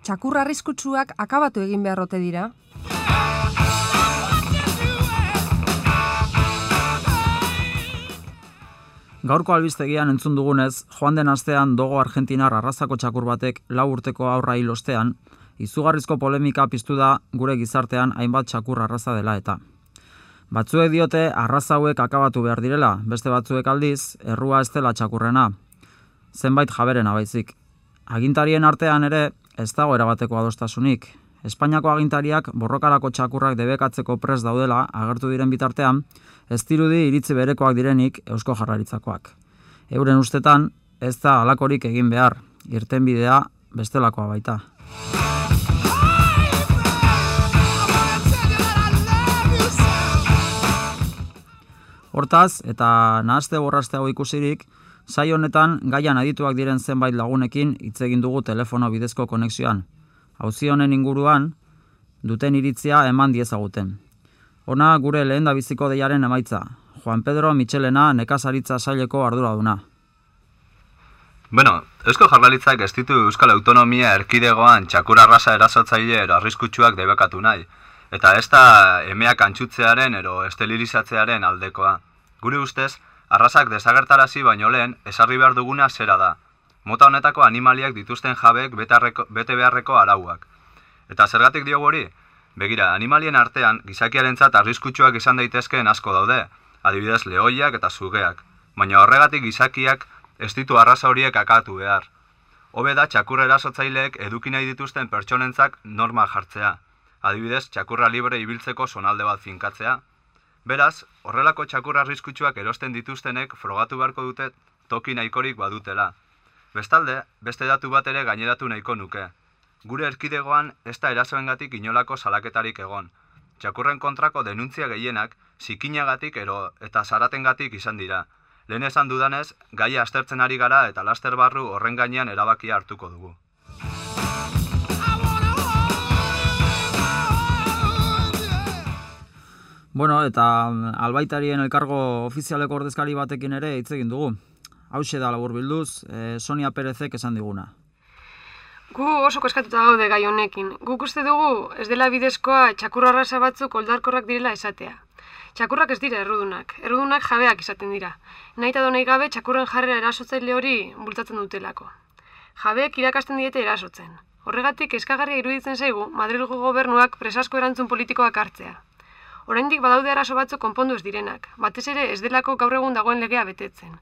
Txakur arriskutsuak akabatu egin beharrote dira. Gaurko albistegian entzun dugunez, joan den astean dogo Argentinar arrazako txakur batek lau urteko aurra hil ostean, izugarrizko polemika piztu da gure gizartean hainbat txakur arraza dela eta. Batzuek diote arraza hauek akabatu behar direla, beste batzuek aldiz, errua ez dela txakurrena. Zenbait jaberen abaizik. Agintarien artean ere, ez dago erabateko adostasunik. Espainiako agintariak borrokarako txakurrak debekatzeko pres daudela agertu diren bitartean, ez dirudi iritzi berekoak direnik eusko jarraritzakoak. Euren ustetan, ez da alakorik egin behar, irten bidea bestelakoa baita. Hortaz, eta nahazte borraste hau ikusirik, zai honetan gaian adituak diren zenbait lagunekin hitz egin dugu telefono bidezko konexioan. Hauzi honen inguruan, duten iritzia eman diezaguten. Ona gure lehen da biziko deiaren emaitza. Juan Pedro Michelena nekazaritza saileko arduraduna. Bueno, Eusko Jarlaritzak ez ditu Euskal Autonomia erkidegoan txakur arrasa erasotzaile arriskutsuak debekatu nahi. Eta ez da emeak antxutzearen ero estelilizatzearen aldekoa. Gure ustez, arrasak desagertarazi baino lehen esarri behar duguna zera da. Mota honetako animaliak dituzten jabek bete beharreko arauak. Eta zergatik diogu hori? Begira, animalien artean, gizakiarentzat arriskutsuak izan daitezkeen asko daude, adibidez lehoiak eta zugeak, baina horregatik gizakiak ez ditu arraza horiek akatu behar. Hobe da txakurra erasotzaileek eduki nahi dituzten pertsonentzak norma jartzea, adibidez txakurra libre ibiltzeko sonalde bat finkatzea. Beraz, horrelako txakurra arriskutsuak erosten dituztenek frogatu beharko dute toki nahikorik badutela. Bestalde, beste datu bat ere gaineratu nahiko nuke. Gure erkidegoan ez da erasoengatik inolako salaketarik egon. Txakurren kontrako denuntzia gehienak zikinagatik ero eta zaratengatik izan dira. Lehen esan dudanez, gaia astertzen ari gara eta laster barru horren gainean erabakia hartuko dugu. Bueno, eta mm, albaitarien elkargo ofizialeko ordezkari batekin ere hitz egin dugu. Hau da labur bilduz, eh, Sonia Perezek esan diguna. Gu oso koskatuta gaude gai honekin. Guk uste dugu ez dela bidezkoa txakurra batzuk oldarkorrak direla esatea. Txakurrak ez dira errudunak. Errudunak jabeak izaten dira. Nahi eta donei gabe txakurren jarrera erasotzaile hori bultatzen dutelako. Jabeek irakasten diete erasotzen. Horregatik eskagarria iruditzen zaigu Madrilgo gobernuak presasko erantzun politikoak hartzea. Oraindik badaude arazo batzuk konpondu ez direnak, batez ere ez delako gaur egun dagoen legea betetzen.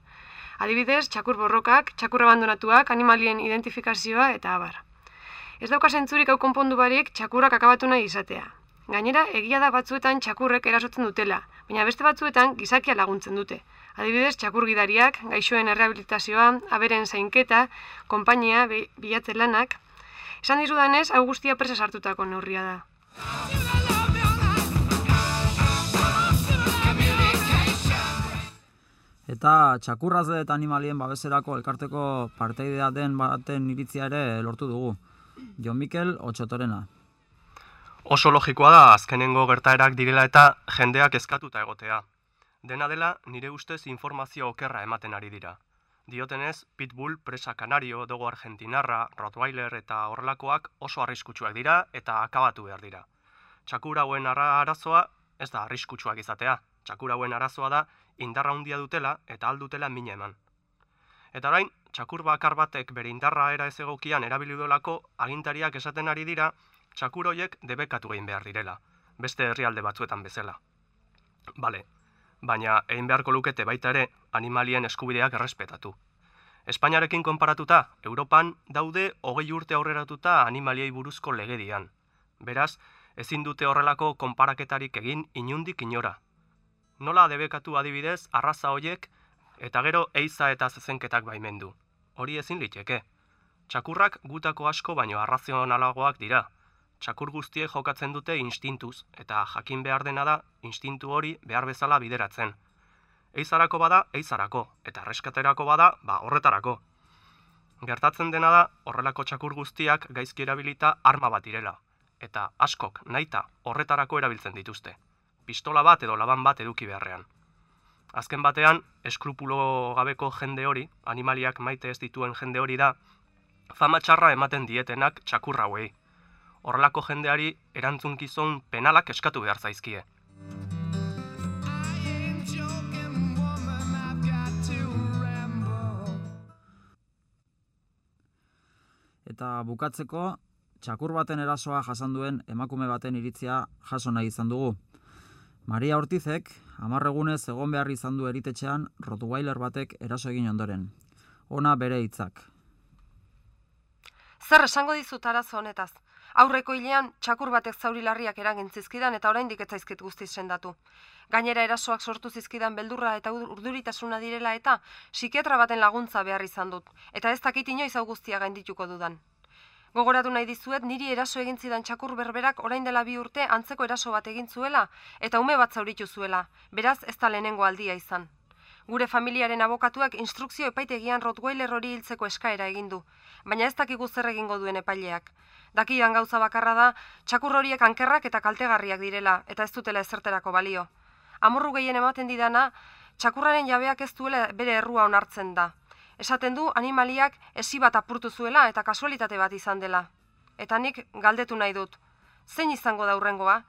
Adibidez, txakur borrokak, txakur abandonatuak, animalien identifikazioa eta abar. Ez dauka zentzurik hau konpondu barik txakurrak akabatu nahi izatea. Gainera, egia da batzuetan txakurrek erasotzen dutela, baina beste batzuetan gizakia laguntzen dute. Adibidez, txakur gidariak, gaixoen errehabilitazioa, aberen zainketa, konpainia, bilatzen lanak. Esan dizudanez, guztia presa sartutako neurria da. Eta txakurrazde eta animalien babeserako elkarteko parteidea den baten iritzia ere lortu dugu. Jon Mikel, otxotorena. Oso logikoa da azkenengo gertaerak direla eta jendeak eskatuta egotea. Dena dela, nire ustez informazio okerra ematen ari dira. Diotenez, Pitbull, Presa Kanario, Dogo Argentinarra, Rottweiler eta horrelakoak oso arriskutsuak dira eta akabatu behar dira. Txakur hauen arazoa ez da arriskutsuak izatea. Txakur hauen arazoa da indarra handia dutela eta aldutela mina eman. Eta orain, txakur bakar batek bere indarra era ez egokian erabili duelako agintariak esaten ari dira txakur hoiek debekatu egin behar direla, beste herrialde batzuetan bezala. Bale, baina egin beharko lukete baita ere animalien eskubideak errespetatu. Espainiarekin konparatuta, Europan daude hogei urte aurreratuta animaliei buruzko legedian. Beraz, ezin dute horrelako konparaketarik egin inundik inora, nola debekatu adibidez arraza hoiek eta gero eiza eta zezenketak baimendu. Hori ezin liteke. Txakurrak gutako asko baino arrazionalagoak dira. Txakur guztie jokatzen dute instintuz eta jakin behar dena da instintu hori behar bezala bideratzen. Eizarako bada, eizarako, eta reskaterako bada, ba horretarako. Gertatzen dena da, horrelako txakur guztiak gaizki erabilita arma bat direla, eta askok naita horretarako erabiltzen dituzte pistola bat edo laban bat eduki beharrean. Azken batean, eskrupulo gabeko jende hori, animaliak maite ez dituen jende hori da, fama txarra ematen dietenak txakur hauei. Horrelako jendeari erantzunkizun penalak eskatu behar zaizkie. Eta bukatzeko, txakur baten erasoa jasan duen emakume baten iritzia jaso nahi izan dugu. Maria Ortizek, amarregunez egon behar izan du eritetxean Rottweiler batek eraso egin ondoren. Ona bere hitzak. Zer esango dizut arazo honetaz? Aurreko hilean txakur batek zauri larriak eragin zizkidan eta oraindik ez zaizkit guztiz sendatu. Gainera erasoak sortu zizkidan beldurra eta ur- urduritasuna direla eta psikiatra baten laguntza behar izan dut, eta ez dakit inoiz hau guztia gaindituko dudan. Gogoratu nahi dizuet niri eraso egin zidan txakur berberak orain dela bi urte antzeko eraso bat egin zuela eta ume bat zauritu zuela, beraz ez da lehenengo aldia izan. Gure familiaren abokatuak instrukzio epaitegian Rottweiler hori hiltzeko eskaera egin du, baina ez dakigu zer egingo duen epaileak. Dakidan gauza bakarra da, txakur horiek ankerrak eta kaltegarriak direla, eta ez dutela ezerterako balio. Amorru gehien ematen didana, txakurraren jabeak ez duela bere errua onartzen da. Esaten du animaliak esi bat apurtu zuela eta kasualitate bat izan dela. Eta nik galdetu nahi dut. Zein izango da hurrengoa?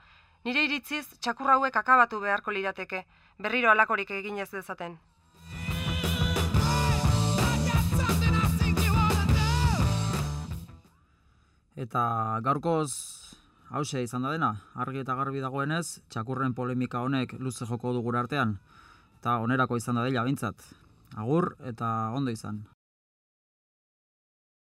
Nire iritziz txakur hauek akabatu beharko lirateke, berriro alakorik egin ez dezaten. Eta gaurkoz hause izan da dena, argi eta garbi dagoenez, txakurren polemika honek luze joko du gure artean, eta onerako izan da dela bintzat. Agur eta ondo izan.